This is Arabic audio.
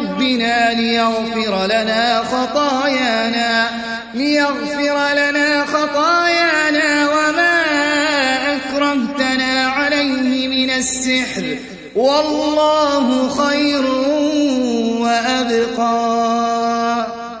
ربنا ليغفر لنا خطايانا ليغفر لنا خطايانا وما أكرمتنا عليه من السحر. والله خير وأبقى.